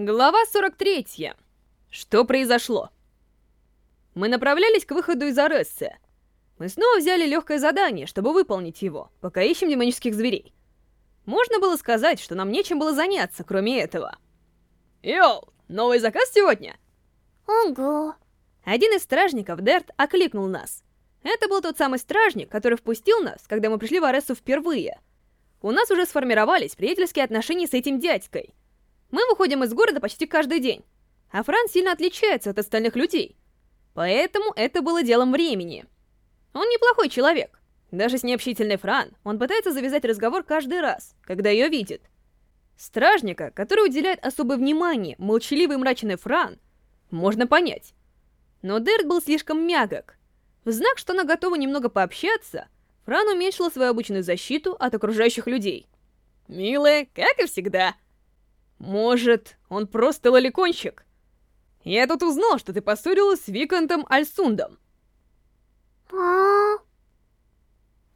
Глава 43. Что произошло? Мы направлялись к выходу из Арессы. Мы снова взяли легкое задание, чтобы выполнить его, пока ищем демонических зверей. Можно было сказать, что нам нечем было заняться, кроме этого. Йоу, новый заказ сегодня? Ого. Один из стражников, Дерт, окликнул нас. Это был тот самый стражник, который впустил нас, когда мы пришли в Арессу впервые. У нас уже сформировались приятельские отношения с этим дядькой — мы выходим из города почти каждый день, а Фран сильно отличается от остальных людей. Поэтому это было делом времени. Он неплохой человек. Даже с необщительной Фран он пытается завязать разговор каждый раз, когда ее видит. Стражника, который уделяет особое внимание молчаливой и мрачной Фран, можно понять. Но Дерт был слишком мягок. В знак, что она готова немного пообщаться, Фран уменьшила свою обычную защиту от окружающих людей. «Милая, как и всегда», может, он просто лоликонщик? Я тут узнал, что ты поссорилась с Викантом Альсундом. А?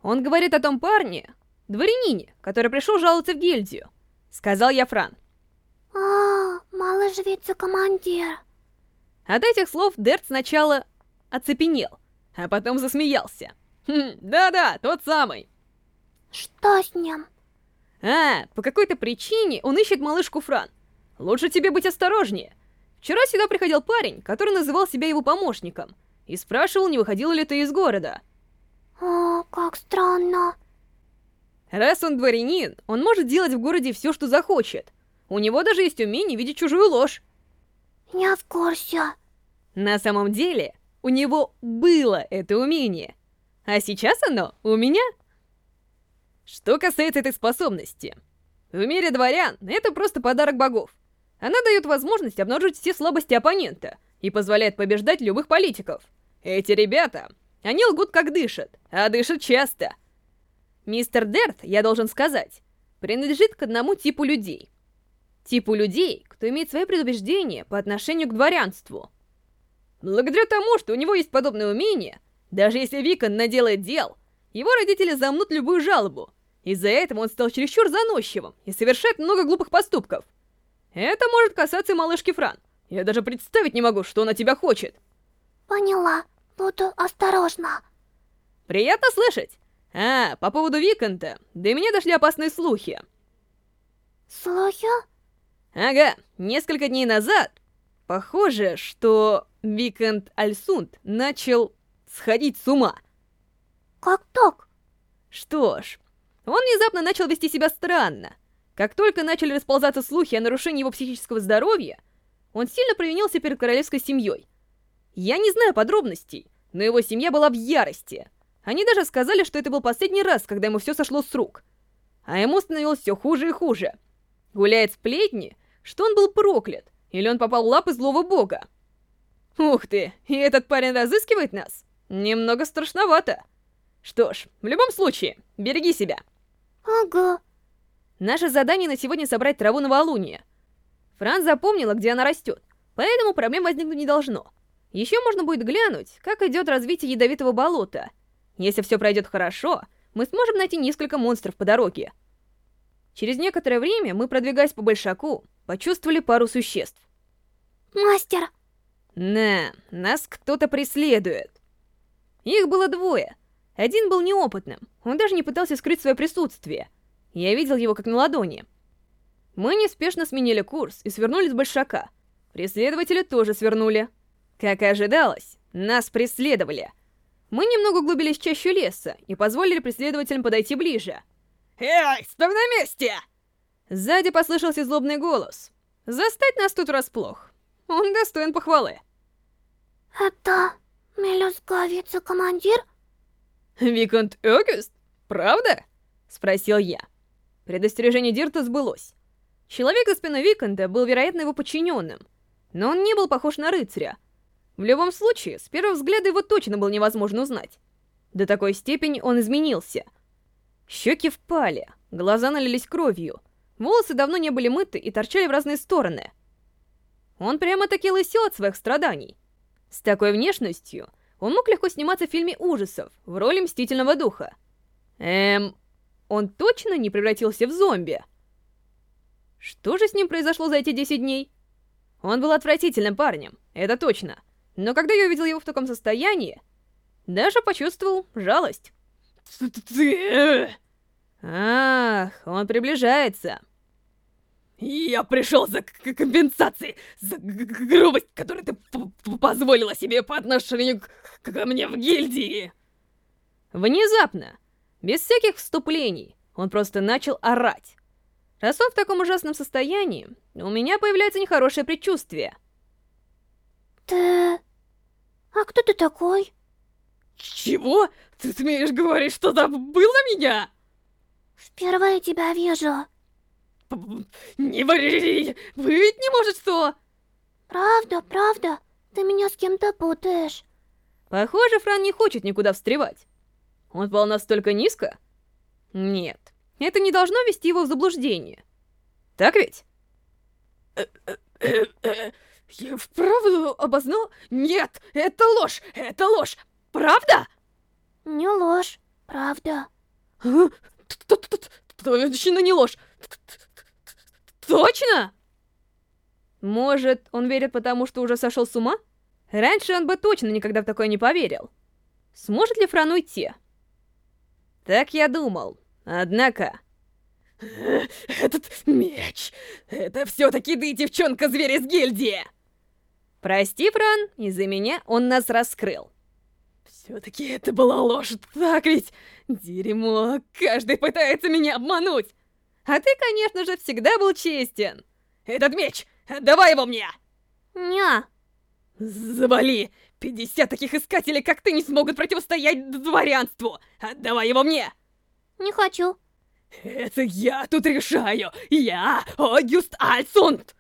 Он говорит о том парне, дворянине, который пришел жаловаться в гильдию. Сказал я Фран. А, малыш вице-командир. От этих слов Дерт сначала оцепенел, а потом засмеялся. Хм, да-да, тот самый. Что с ним? А, по какой-то причине он ищет малышку Фран. Лучше тебе быть осторожнее. Вчера сюда приходил парень, который называл себя его помощником, и спрашивал, не выходила ли ты из города. О, как странно. Раз он дворянин, он может делать в городе все, что захочет. У него даже есть умение видеть чужую ложь. Я в курсе. На самом деле, у него было это умение. А сейчас оно у меня. Что касается этой способности, в мире дворян это просто подарок богов. Она дает возможность обнаружить все слабости оппонента и позволяет побеждать любых политиков. Эти ребята, они лгут как дышат, а дышат часто. Мистер Дерт, я должен сказать, принадлежит к одному типу людей. Типу людей, кто имеет свои предубеждения по отношению к дворянству. Благодаря тому, что у него есть подобное умение, даже если Викон наделает дел, его родители замнут любую жалобу. Из-за этого он стал чересчур заносчивым и совершает много глупых поступков. Это может касаться и малышки Фран. Я даже представить не могу, что она тебя хочет. Поняла. Буду осторожна. Приятно слышать. А, по поводу Виконта, до меня дошли опасные слухи. Слухи? Ага, несколько дней назад, похоже, что Виконт Альсунд начал сходить с ума. Как так? Что ж, он внезапно начал вести себя странно. Как только начали расползаться слухи о нарушении его психического здоровья, он сильно провинился перед королевской семьей. Я не знаю подробностей, но его семья была в ярости. Они даже сказали, что это был последний раз, когда ему все сошло с рук. А ему становилось все хуже и хуже. Гуляет сплетни, что он был проклят, или он попал в лапы злого бога. Ух ты, и этот парень разыскивает нас? Немного страшновато. Что ж, в любом случае, береги себя. Ага. Наше задание на сегодня собрать траву новолуния. Фран запомнила, где она растет, поэтому проблем возникнуть не должно. Еще можно будет глянуть, как идет развитие ядовитого болота. Если все пройдет хорошо, мы сможем найти несколько монстров по дороге. Через некоторое время мы, продвигаясь по большаку, почувствовали пару существ. Мастер! На, нас кто-то преследует. Их было двое. Один был неопытным, он даже не пытался скрыть свое присутствие. Я видел его как на ладони. Мы неспешно сменили курс и свернули с большака. Преследователи тоже свернули. Как и ожидалось, нас преследовали. Мы немного углубились в чащу леса и позволили преследователям подойти ближе. «Эй, стой на месте!» Сзади послышался злобный голос. Застать нас тут расплох. Он достоин похвалы. Это... Мелюзга вице-командир? «Виконт Огюст? Правда?» — спросил я. Предостережение Дирта сбылось. Человек за спиной Виконта был, вероятно, его подчиненным, но он не был похож на рыцаря. В любом случае, с первого взгляда его точно было невозможно узнать. До такой степени он изменился. Щеки впали, глаза налились кровью, волосы давно не были мыты и торчали в разные стороны. Он прямо-таки лысел от своих страданий. С такой внешностью он мог легко сниматься в фильме ужасов, в роли Мстительного Духа. Эм, он точно не превратился в зомби? Что же с ним произошло за эти 10 дней? Он был отвратительным парнем, это точно. Но когда я увидел его в таком состоянии, даже почувствовал жалость. Ах, он приближается. Я пришел за компенсацией, за грубость, которую ты позволила себе по отношению к, ко мне в гильдии. Внезапно, без всяких вступлений, он просто начал орать. Раз он в таком ужасном состоянии, у меня появляется нехорошее предчувствие. Ты... А кто ты такой? Чего? Ты смеешь говорить, что забыл на меня? Впервые тебя вижу. Не ври! Вы ведь не может что? Правда, правда. Ты меня с кем-то путаешь. Похоже, Фран не хочет никуда встревать. Он пал настолько низко? Нет, это не должно вести его в заблуждение. Так ведь? Я вправду обознал? Нет, это ложь, это ложь. Правда? Не ложь, правда. Точно не ложь. Точно? Может, он верит потому, что уже сошел с ума? Раньше он бы точно никогда в такое не поверил. Сможет ли Фран уйти? Так я думал. Однако... Этот меч... Это все-таки ты, девчонка-зверь из гильдии! Прости, Фран, из-за меня он нас раскрыл. Все-таки это была ложь, так ведь? Дерьмо, каждый пытается меня обмануть. А ты, конечно же, всегда был честен. Этот меч, давай его мне! Ня. Завали! 50 таких искателей, как ты, не смогут противостоять дворянству! Отдавай его мне! Не хочу. Это я тут решаю! Я Огюст Альсунд!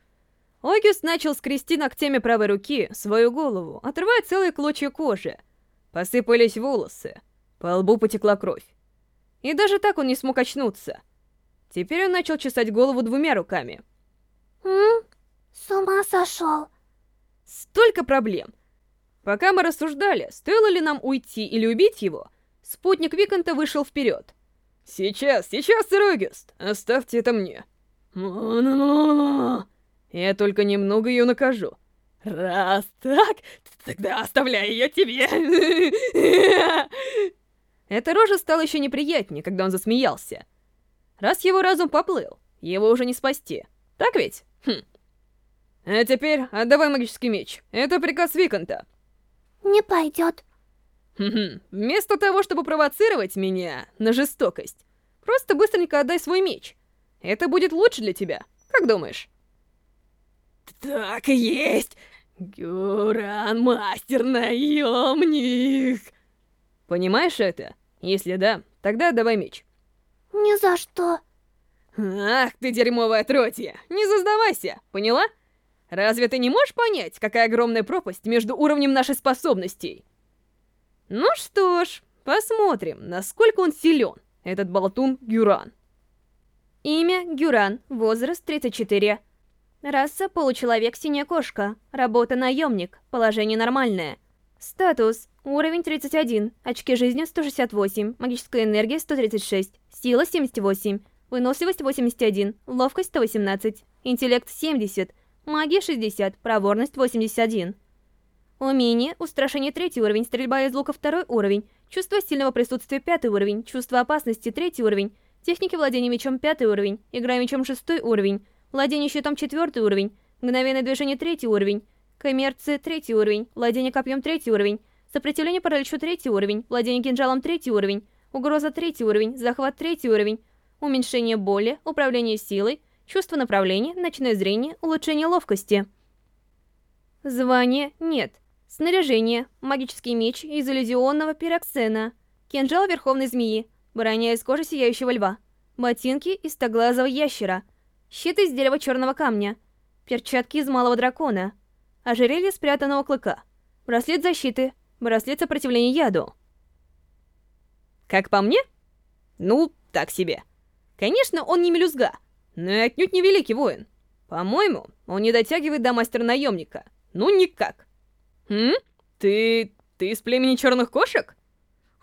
Огюст начал скрести ногтями правой руки свою голову, отрывая целые клочья кожи. Посыпались волосы, по лбу потекла кровь. И даже так он не смог очнуться. Теперь он начал чесать голову двумя руками. М? С ума сошел. Столько проблем. Пока мы рассуждали, стоило ли нам уйти или убить его, спутник Виконта вышел вперед. «Сейчас, сейчас, Рогест, оставьте это мне». Я только немного ее накажу. Раз так, тогда оставляю ее тебе. Эта рожа стала еще неприятнее, когда он засмеялся. Раз его разум поплыл, его уже не спасти. Так ведь? Хм. А теперь отдавай магический меч. Это приказ Виконта. Не пойдет. Хм Вместо того, чтобы провоцировать меня на жестокость, просто быстренько отдай свой меч. Это будет лучше для тебя. Как думаешь? Так и есть! Гюран, мастер-наемник! Понимаешь это? Если да, тогда отдавай меч. Ни за что. Ах ты дерьмовое отродье! Не заздавайся, поняла? Разве ты не можешь понять, какая огромная пропасть между уровнем нашей способностей? Ну что ж, посмотрим, насколько он силен, этот болтун Гюран. Имя Гюран, возраст 34. Раса получеловек синяя кошка, работа наемник, положение нормальное. Статус уровень 31, очки жизни 168, магическая энергия 136, сила 78, выносливость 81, ловкость 118, интеллект 70, магия 60, проворность 81. Умение, устрашение 3 уровень, стрельба из лука 2 уровень, чувство сильного присутствия 5 уровень, чувство опасности 3 уровень, техники владения мечом 5 уровень, игра мечом 6 уровень, Владение щитом четвертый уровень. Мгновенное движение третий уровень. Коммерция третий уровень. Владение копьем третий уровень. Сопротивление параличу третий уровень. Владение кинжалом третий уровень. Угроза третий уровень. Захват третий уровень. Уменьшение боли. Управление силой. Чувство направления. Ночное зрение. Улучшение ловкости. Звание нет. Снаряжение. Магический меч из иллюзионного пироксена. Кинжал верховной змеи. Броня из кожи сияющего льва. Ботинки из стоглазого ящера. Щит из дерева черного камня. Перчатки из малого дракона. Ожерелье спрятанного клыка. Браслет защиты. Браслет сопротивления яду. Как по мне? Ну, так себе. Конечно, он не мелюзга, но и отнюдь не великий воин. По-моему, он не дотягивает до мастера-наемника. Ну, никак. Хм? Ты... ты из племени черных кошек?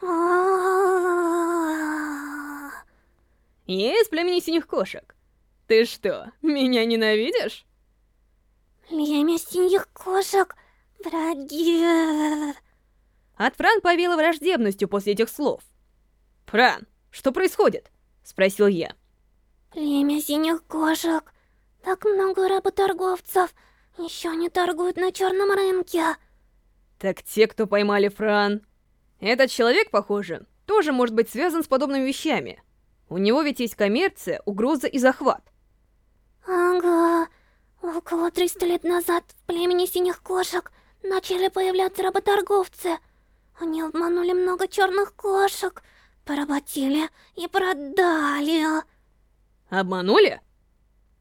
Я из племени синих кошек. Ты что, меня ненавидишь? Племя синих кошек. Враги. От Фран повела враждебностью после этих слов. «Фран, что происходит?» — спросил я. Племя синих кошек. Так много работорговцев. Еще они торгуют на черном рынке. Так те, кто поймали Фран... Этот человек, похоже, тоже может быть связан с подобными вещами. У него ведь есть коммерция, угроза и захват. Ага. Около 300 лет назад в племени синих кошек начали появляться работорговцы. Они обманули много черных кошек, поработили и продали. Обманули?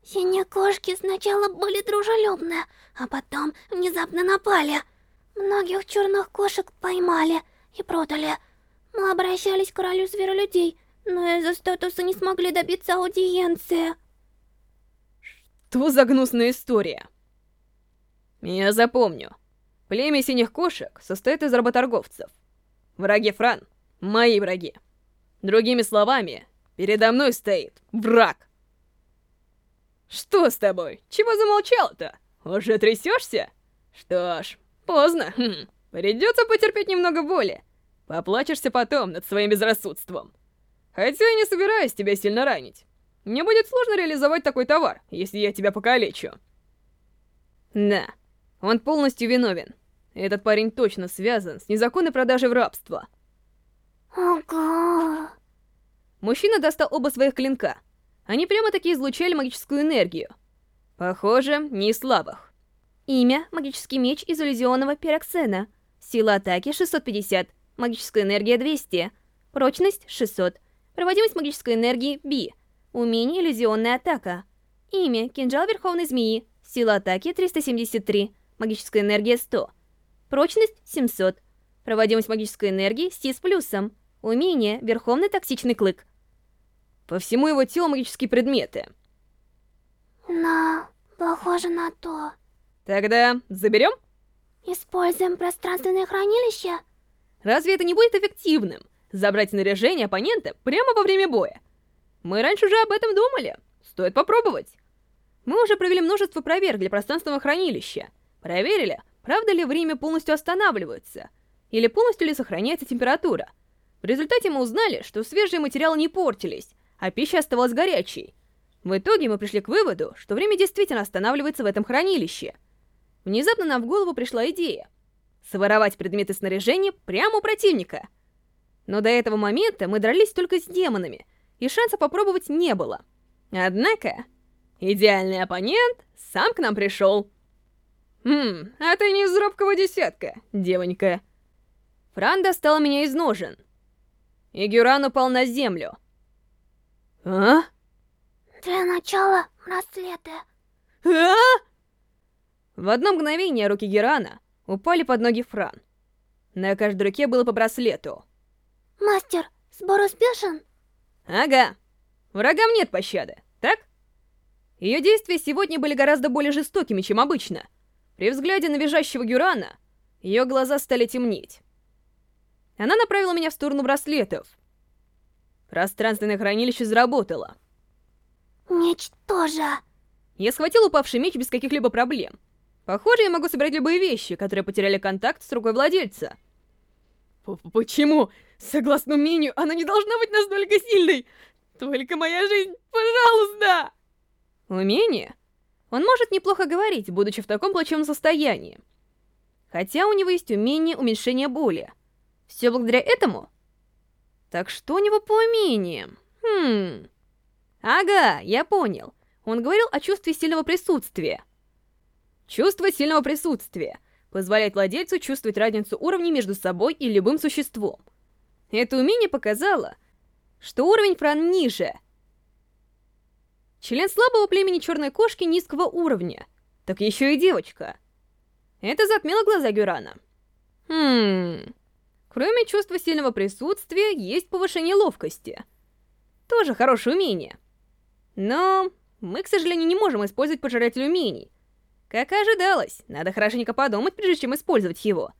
Синие кошки сначала были дружелюбны, а потом внезапно напали. Многих черных кошек поймали и продали. Мы обращались к королю зверолюдей, но из-за статуса не смогли добиться аудиенции. Что за гнусная история? Я запомню. Племя синих кошек состоит из работорговцев. Враги Фран — мои враги. Другими словами, передо мной стоит враг. Что с тобой? Чего замолчал-то? Уже трясешься? Что ж, поздно. Хм. Придется потерпеть немного боли. Поплачешься потом над своим безрассудством. Хотя я не собираюсь тебя сильно ранить. Мне будет сложно реализовать такой товар, если я тебя покалечу. Да, он полностью виновен. Этот парень точно связан с незаконной продажей в рабство. Ого. Мужчина достал оба своих клинка. Они прямо-таки излучали магическую энергию. Похоже, не из слабых. Имя — магический меч из иллюзионного пироксена. Сила атаки — 650, магическая энергия — 200, прочность — 600, проводимость магической энергии — B, умение — иллюзионная атака. Имя — кинжал Верховной Змеи, сила атаки — 373, магическая энергия — 100, прочность — 700, проводимость магической энергии — Си с плюсом, умение — Верховный Токсичный Клык. По всему его телу магические предметы. Да, похоже на то. Тогда заберем? Используем пространственное хранилище? Разве это не будет эффективным? Забрать снаряжение оппонента прямо во время боя. Мы раньше уже об этом думали. Стоит попробовать. Мы уже провели множество проверок для пространственного хранилища. Проверили, правда ли время полностью останавливается, или полностью ли сохраняется температура. В результате мы узнали, что свежие материалы не портились, а пища оставалась горячей. В итоге мы пришли к выводу, что время действительно останавливается в этом хранилище. Внезапно нам в голову пришла идея. Своровать предметы снаряжения прямо у противника. Но до этого момента мы дрались только с демонами, и шанса попробовать не было. Однако, идеальный оппонент сам к нам пришел. «Хм, а ты не из робкого десятка, девонька». Фран достал меня из ножен. И Гюран упал на землю. А? Для начала браслеты. А? В одно мгновение руки Герана упали под ноги Фран. На каждой руке было по браслету. Мастер, сбор успешен? Ага. Врагам нет пощады, так? Ее действия сегодня были гораздо более жестокими, чем обычно. При взгляде на визжащего Гюрана, ее глаза стали темнеть. Она направила меня в сторону браслетов, Пространственное хранилище заработало. Меч тоже. Я схватил упавший меч без каких-либо проблем. Похоже, я могу собрать любые вещи, которые потеряли контакт с рукой владельца. П Почему? Согласно мнению, она не должна быть настолько сильной. Только моя жизнь, пожалуйста! Умение? Он может неплохо говорить, будучи в таком плачевном состоянии. Хотя у него есть умение уменьшения боли. Все благодаря этому? Так что у него по умениям? Хм... Ага, я понял. Он говорил о чувстве сильного присутствия. Чувство сильного присутствия позволяет владельцу чувствовать разницу уровней между собой и любым существом. Это умение показало, что уровень Фран ниже. Член слабого племени черной кошки низкого уровня. Так еще и девочка. Это затмило глаза Гюрана. Хм... Кроме чувства сильного присутствия, есть повышение ловкости. Тоже хорошее умение. Но мы, к сожалению, не можем использовать пожиратель умений. Как и ожидалось, надо хорошенько подумать, прежде чем использовать его.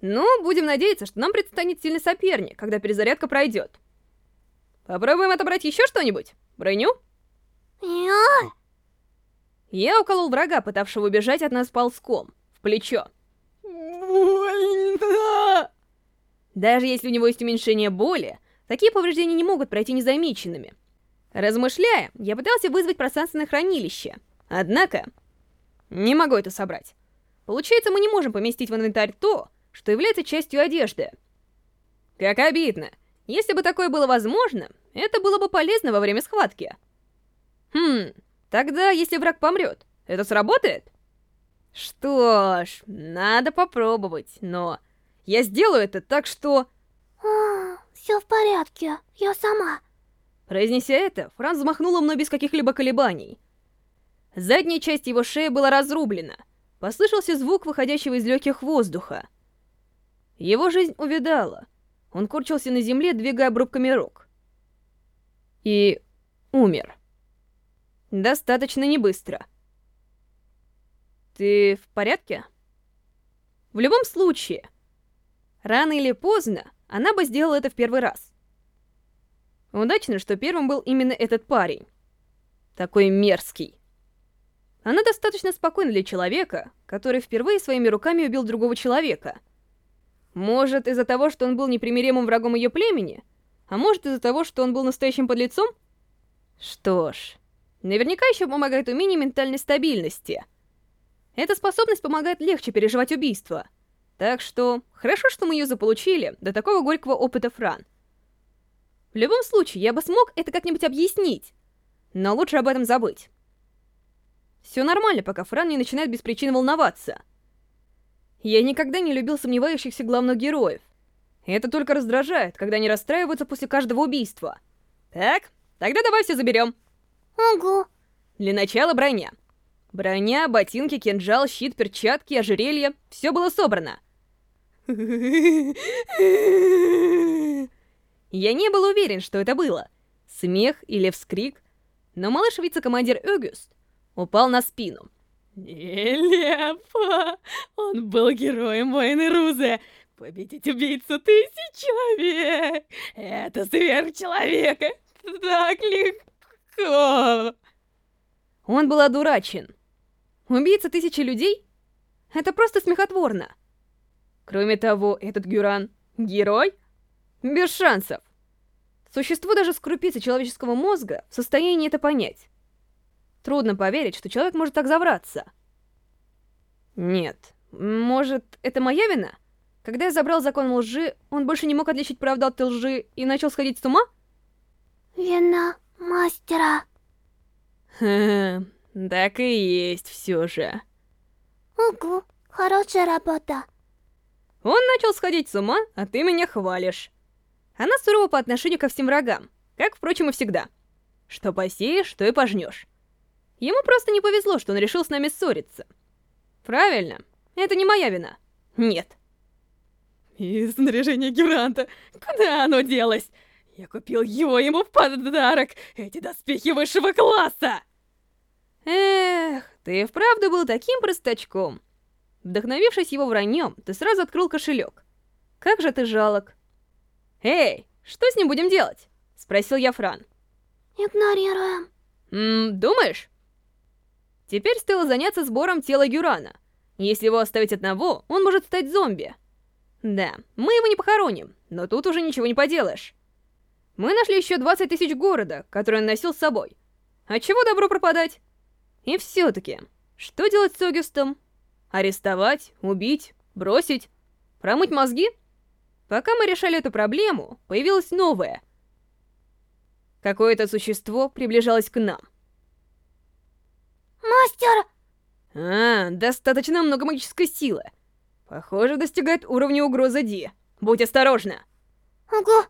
Но будем надеяться, что нам предстанет сильный соперник, когда перезарядка пройдет. Попробуем отобрать еще что-нибудь? Броню? Я уколол врага, пытавшего убежать от нас ползком, в плечо. Больно! Даже если у него есть уменьшение боли, такие повреждения не могут пройти незамеченными. Размышляя, я пытался вызвать пространственное хранилище. Однако, не могу это собрать. Получается, мы не можем поместить в инвентарь то, что является частью одежды. Как обидно. Если бы такое было возможно, это было бы полезно во время схватки. Хм, тогда, если враг помрет, это сработает? Что ж, надо попробовать, но... Я сделаю это так, что... А, все в порядке, я сама. Произнеся это, Франц взмахнула мной без каких-либо колебаний. Задняя часть его шеи была разрублена. Послышался звук, выходящего из легких воздуха. Его жизнь увядала. Он курчился на земле, двигая обрубками рук. И умер. Достаточно небыстро. Ты в порядке? В любом случае, рано или поздно она бы сделала это в первый раз. Удачно, что первым был именно этот парень. Такой мерзкий. Она достаточно спокойна для человека, который впервые своими руками убил другого человека. Может, из-за того, что он был непримиримым врагом ее племени? А может, из-за того, что он был настоящим подлецом? Что ж, наверняка еще помогает умение ментальной стабильности. Эта способность помогает легче переживать убийство. Так что, хорошо, что мы ее заполучили до такого горького опыта Фран. В любом случае, я бы смог это как-нибудь объяснить. Но лучше об этом забыть. Все нормально, пока Фран не начинает без причины волноваться. Я никогда не любил сомневающихся главных героев. Это только раздражает, когда они расстраиваются после каждого убийства. Так, тогда давай все заберем. Ого. Для начала броня. Броня, ботинки, кинжал, щит, перчатки, ожерелье — все было собрано. Я не был уверен, что это было. Смех или вскрик. Но малыш вице-командир Огюст упал на спину. Нелепо! Он был героем войны Рузе. Победить убийцу тысяч человек! Это сверхчеловек! Так легко! Он был одурачен. Убийца тысячи людей? Это просто смехотворно. Кроме того, этот Гюран — герой? Без шансов. Существу даже с крупицей человеческого мозга в состоянии это понять. Трудно поверить, что человек может так завраться. Нет, может, это моя вина? Когда я забрал закон лжи, он больше не мог отличить правду от лжи и начал сходить с ума? Вина мастера. Хм, так и есть все же. Угу, хорошая работа. Он начал сходить с ума, а ты меня хвалишь. Она сурова по отношению ко всем врагам, как, впрочем, и всегда. Что посеешь, что и пожнешь. Ему просто не повезло, что он решил с нами ссориться. Правильно, это не моя вина. Нет. И снаряжение Геранта, куда оно делось? Я купил его ему в подарок, эти доспехи высшего класса! Эх, ты вправду был таким простачком. Вдохновившись его враньем, ты сразу открыл кошелек. Как же ты жалок. Эй, что с ним будем делать? Спросил я Фран. Игнорируем. Ммм, думаешь? Теперь стоило заняться сбором тела Гюрана. Если его оставить одного, он может стать зомби. Да, мы его не похороним, но тут уже ничего не поделаешь. Мы нашли еще 20 тысяч города, которые он носил с собой. А чего добро пропадать? И все-таки, что делать с Огюстом? Арестовать, убить, бросить, промыть мозги? Пока мы решали эту проблему, появилась новая. Какое-то существо приближалось к нам. Мастер! А, достаточно много магической силы. Похоже, достигает уровня угрозы Ди. Будь осторожна. Ого,